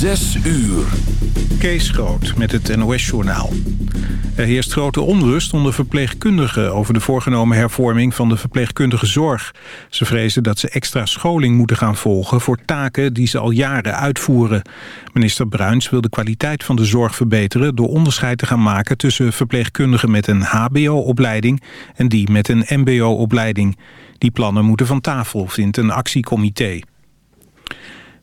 Zes uur. Kees Groot met het NOS-journaal. Er heerst grote onrust onder verpleegkundigen... over de voorgenomen hervorming van de verpleegkundige zorg. Ze vrezen dat ze extra scholing moeten gaan volgen... voor taken die ze al jaren uitvoeren. Minister Bruins wil de kwaliteit van de zorg verbeteren... door onderscheid te gaan maken tussen verpleegkundigen met een hbo-opleiding... en die met een mbo-opleiding. Die plannen moeten van tafel, vindt een actiecomité.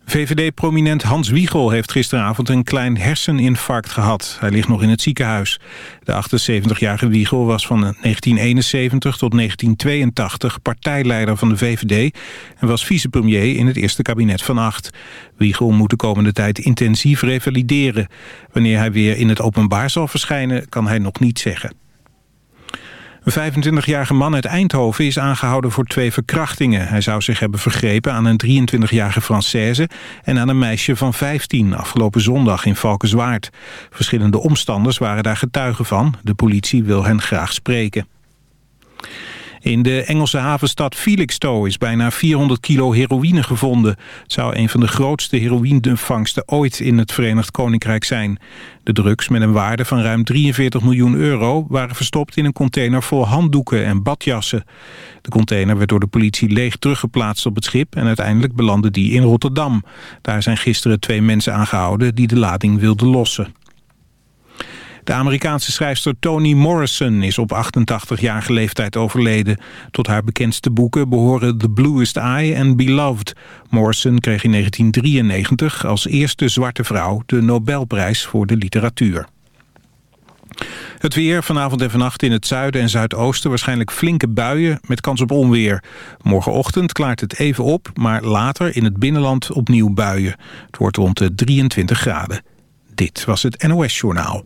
VVD-prominent Hans Wiegel heeft gisteravond een klein herseninfarct gehad. Hij ligt nog in het ziekenhuis. De 78-jarige Wiegel was van 1971 tot 1982 partijleider van de VVD... en was vicepremier in het eerste kabinet van acht. Wiegel moet de komende tijd intensief revalideren. Wanneer hij weer in het openbaar zal verschijnen, kan hij nog niet zeggen. Een 25-jarige man uit Eindhoven is aangehouden voor twee verkrachtingen. Hij zou zich hebben vergrepen aan een 23-jarige Française... en aan een meisje van 15 afgelopen zondag in Valkenswaard. Verschillende omstanders waren daar getuigen van. De politie wil hen graag spreken. In de Engelse havenstad Felixstowe is bijna 400 kilo heroïne gevonden. Het zou een van de grootste heroïnevangsten ooit in het Verenigd Koninkrijk zijn. De drugs met een waarde van ruim 43 miljoen euro waren verstopt in een container vol handdoeken en badjassen. De container werd door de politie leeg teruggeplaatst op het schip en uiteindelijk belandde die in Rotterdam. Daar zijn gisteren twee mensen aangehouden die de lading wilden lossen. De Amerikaanse schrijfster Toni Morrison is op 88-jarige leeftijd overleden. Tot haar bekendste boeken behoren The Bluest Eye en Beloved. Morrison kreeg in 1993 als eerste zwarte vrouw de Nobelprijs voor de literatuur. Het weer vanavond en vannacht in het zuiden en zuidoosten waarschijnlijk flinke buien met kans op onweer. Morgenochtend klaart het even op, maar later in het binnenland opnieuw buien. Het wordt rond de 23 graden. Dit was het NOS Journaal.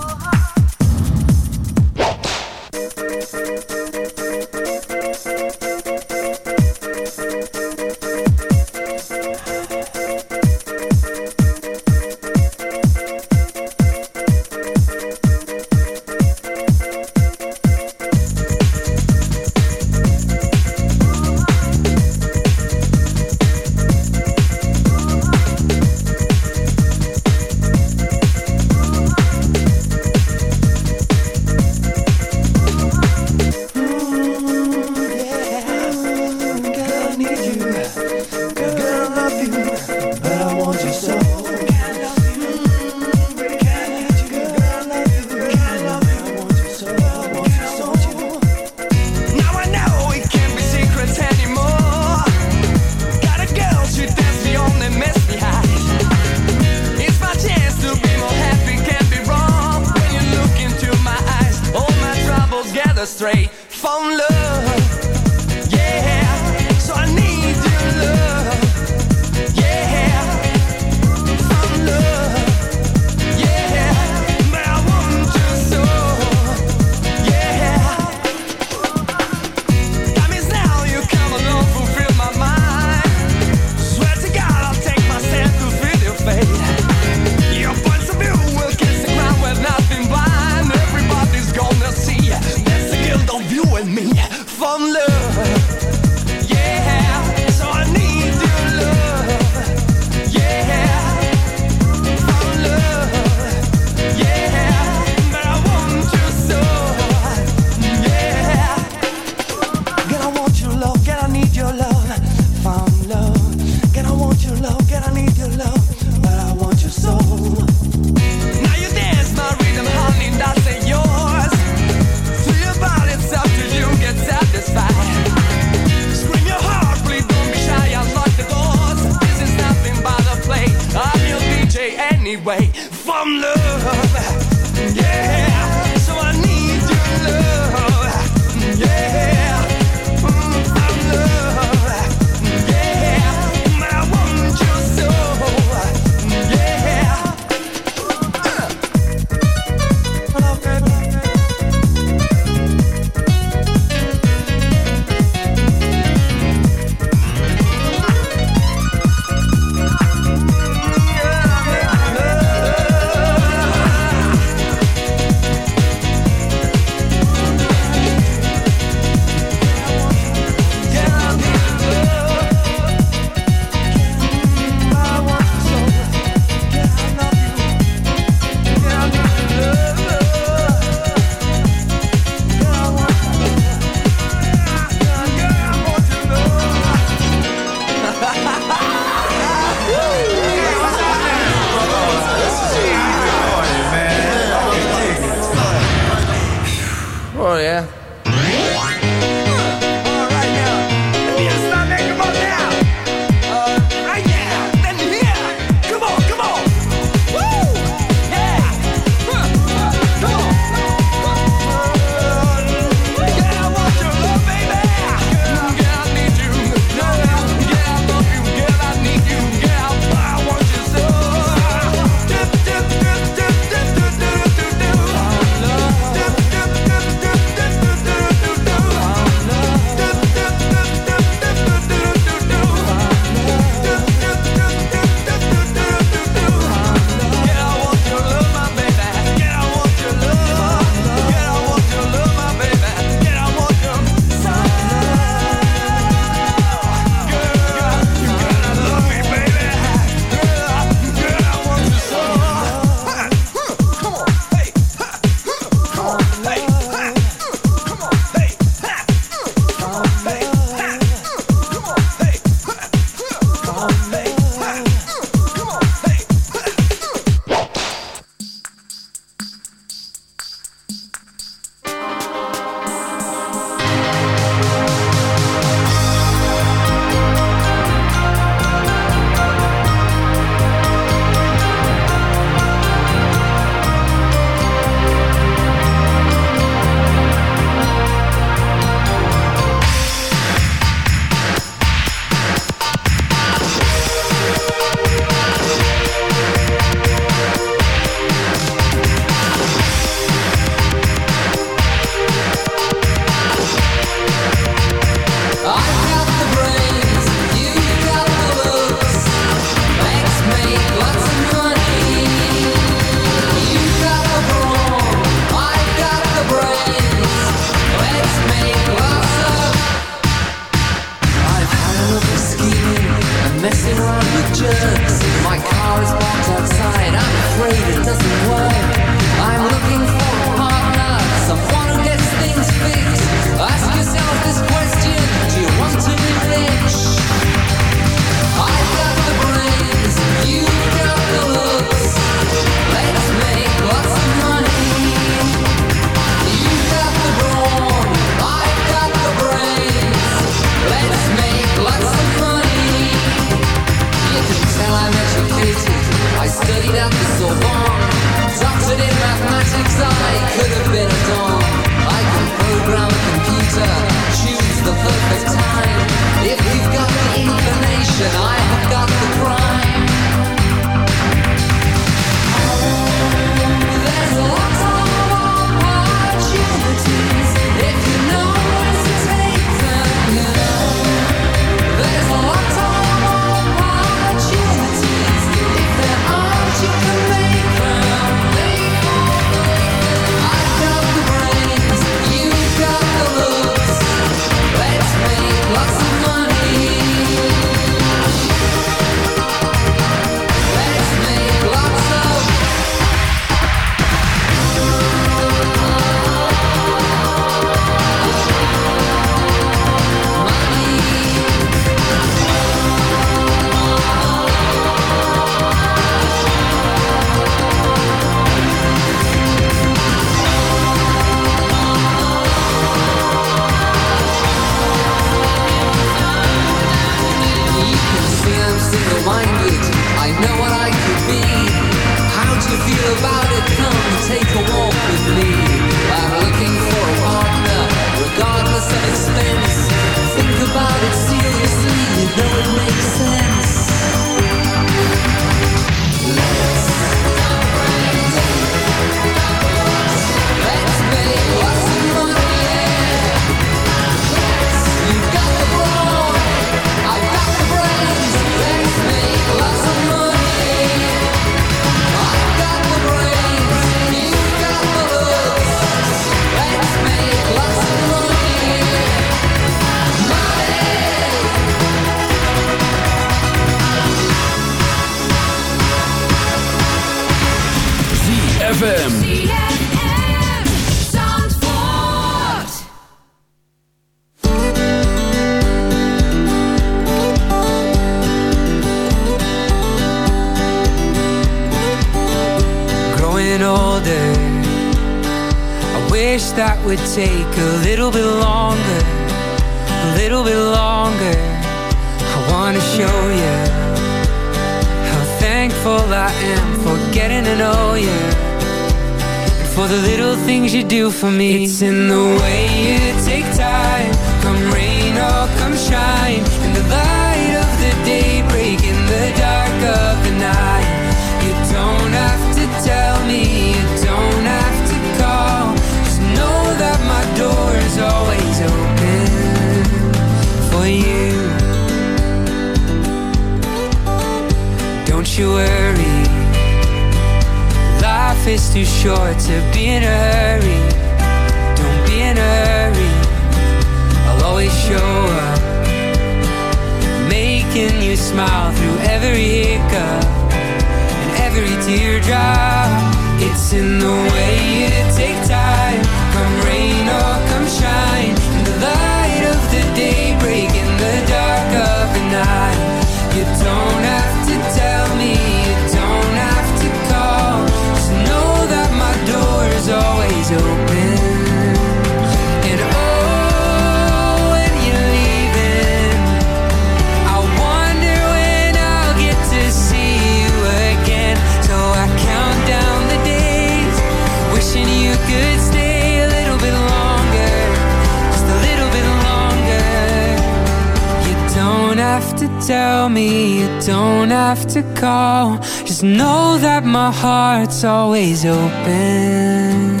don't have to call. Just know that my heart's always open.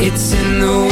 It's in the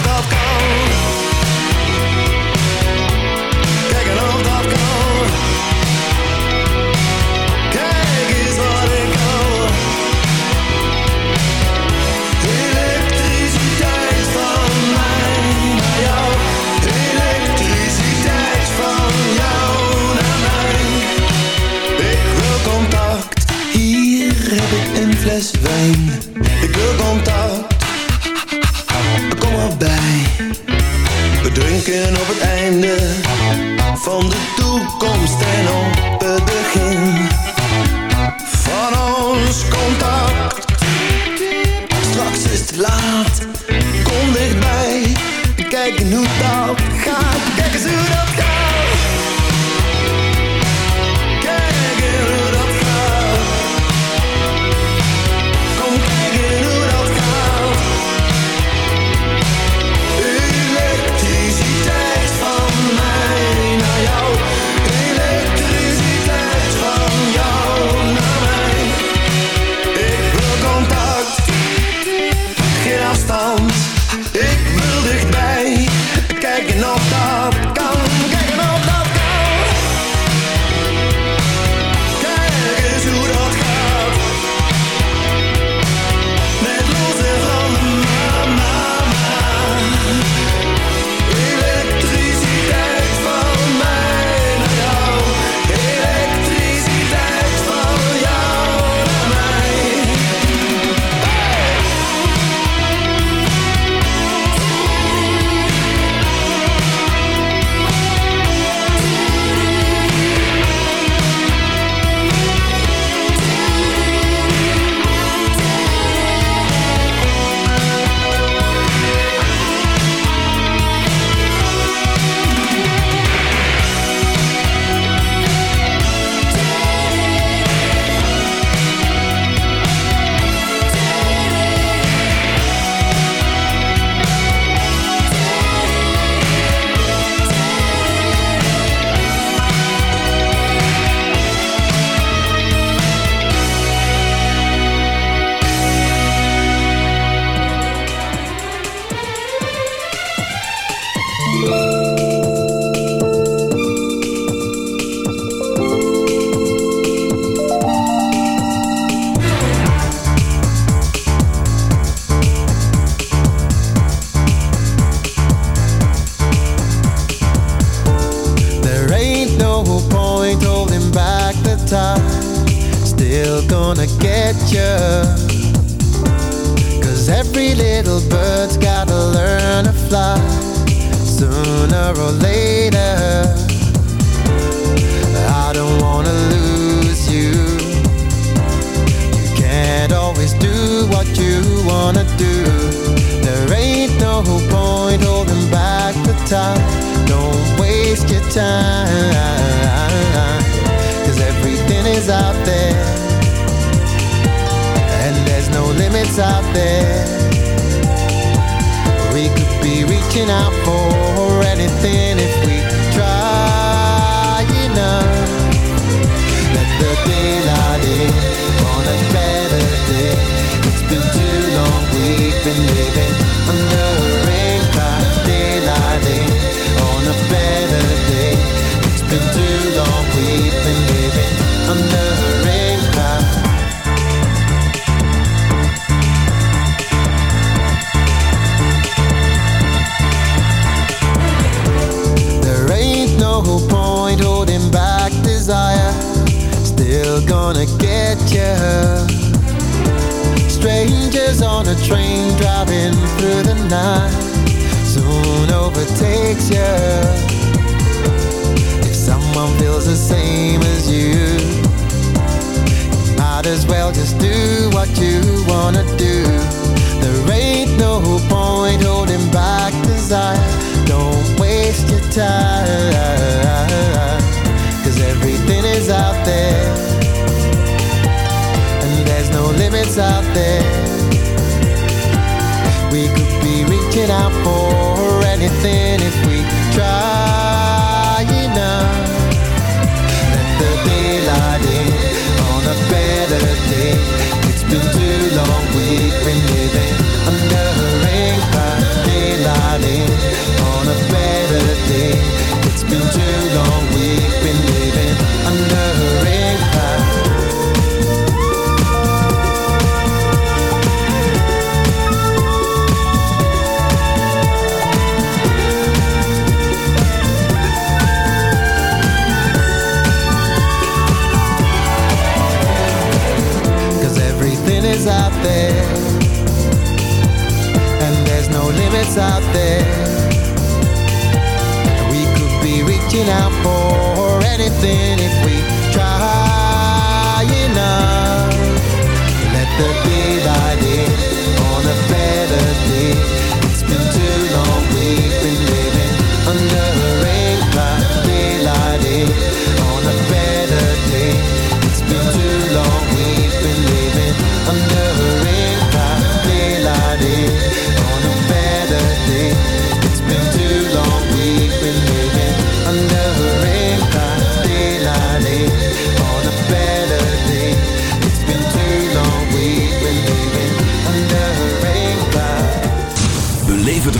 wijn. Ik wil contact. Kom erbij. We drinken op het einde Van de toekomst en op het begin. living, living. anything if we try enough. Let the day by day on a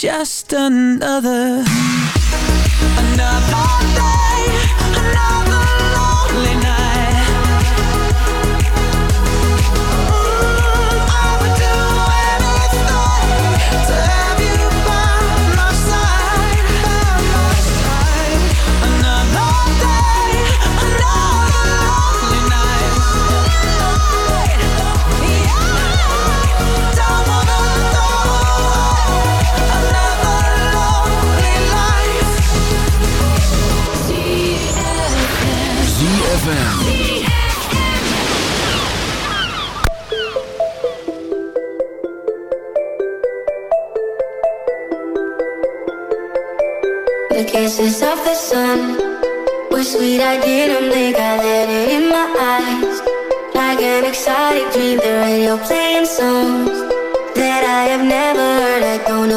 just another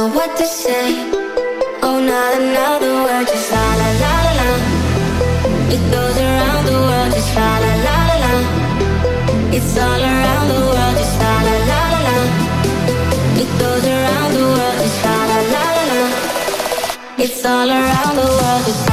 what to say. Oh, not another word, just la la la la. It goes around the world, just la la la la. It's all around the world, just la la la la. It goes around the world, just la la la la. It's all around the world,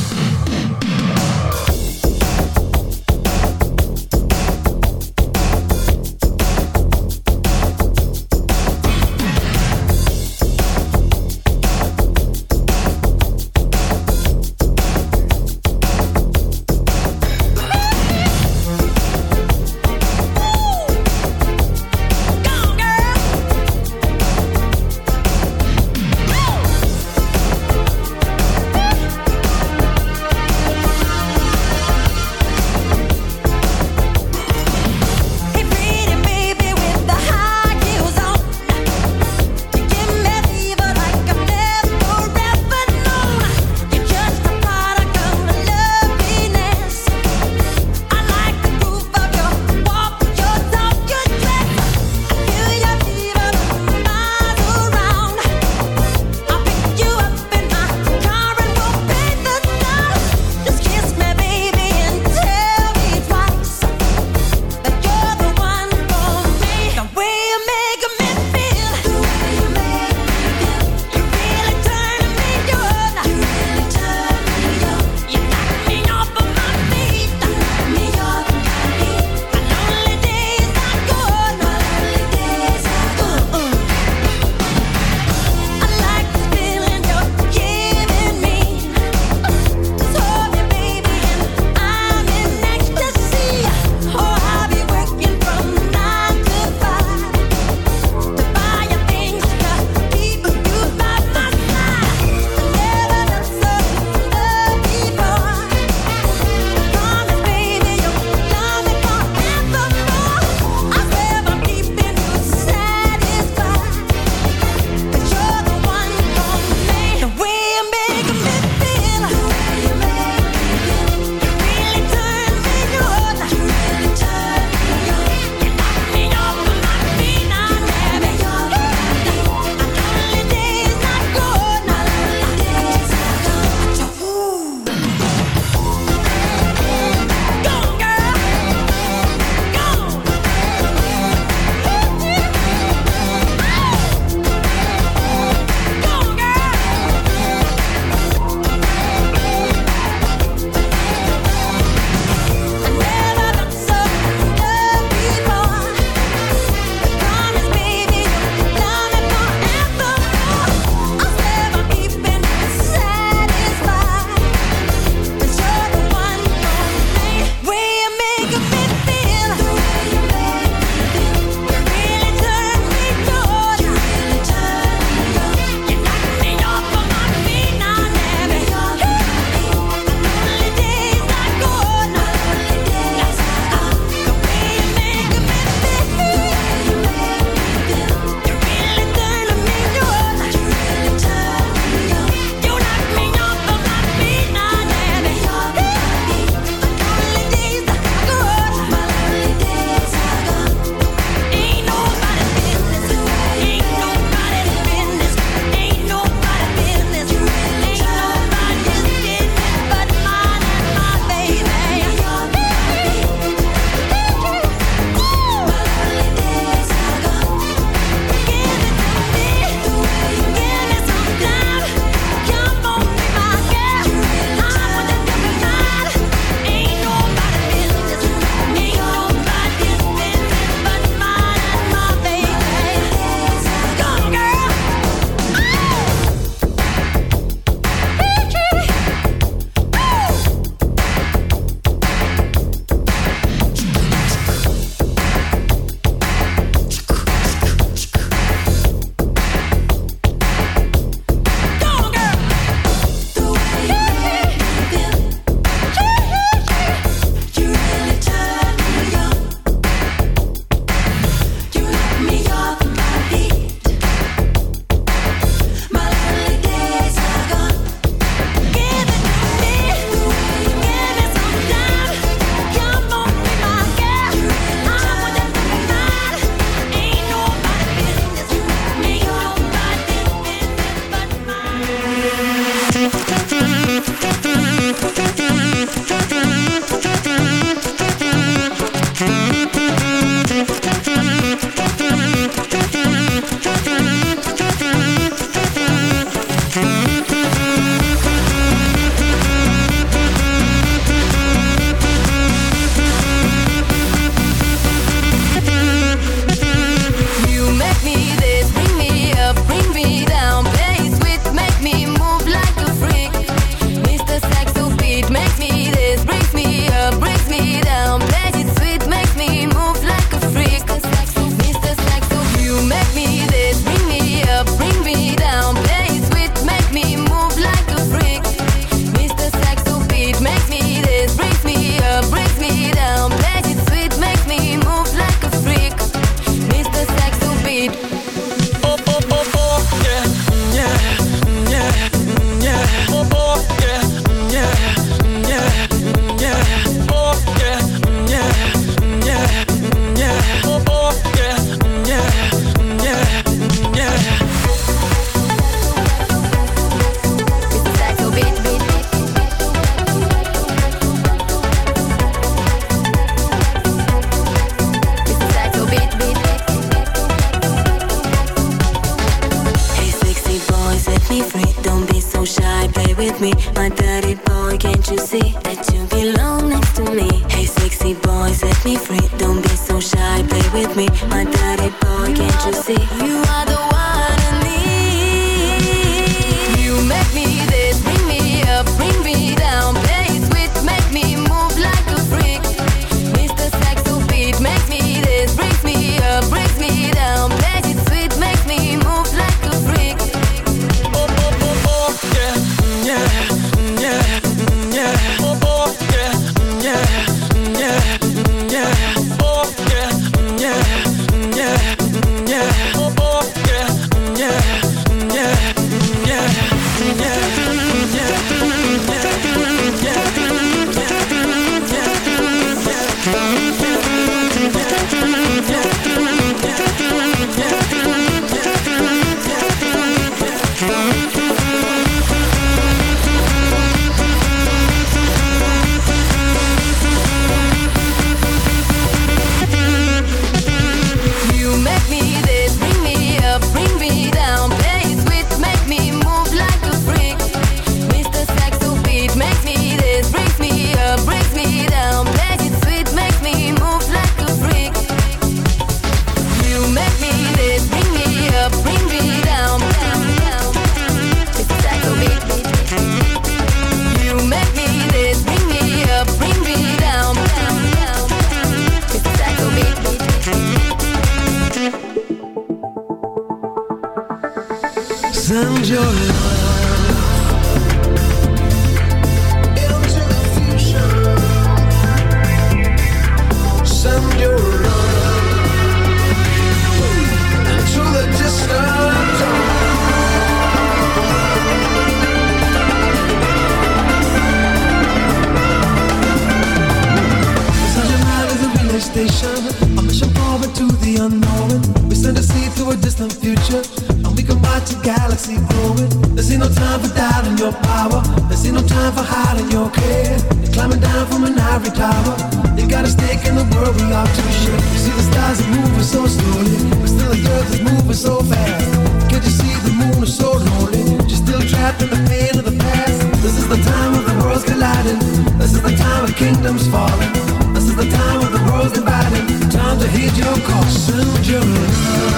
There's ain't no time for hiding your care. You're climbing down from an ivory tower. You got a stake in the world we are to share. You see the stars are moving so slowly, but still the earth is moving so fast. Can't you see the moon is so lonely? You're still trapped in the pain of the past. This is the time of the world's colliding. This is the time of kingdoms falling. This is the time of the world's dividing. Time to heed your call, soon Jerusalem.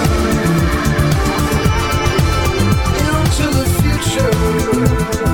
Into the future.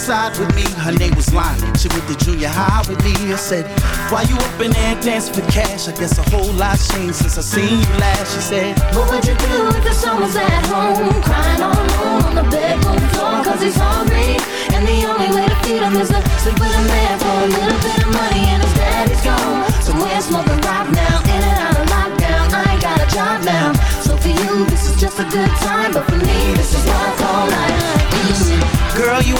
Outside with me. Her name was Lonnie. She went to junior high with me. I said, Why you up in there dancing for cash? I guess a whole lot changed since I seen you last. She said, What would you do if the son was at home? Crying all alone on the bedroom floor cause he's hungry. And the only way to feed him is to sleep with a man for a little bit of money and his daddy's gone. So we're smoking rock now, in and out of lockdown. I ain't got a job now. So for you, this is just a good time. But for me, this is love all night. Girl, you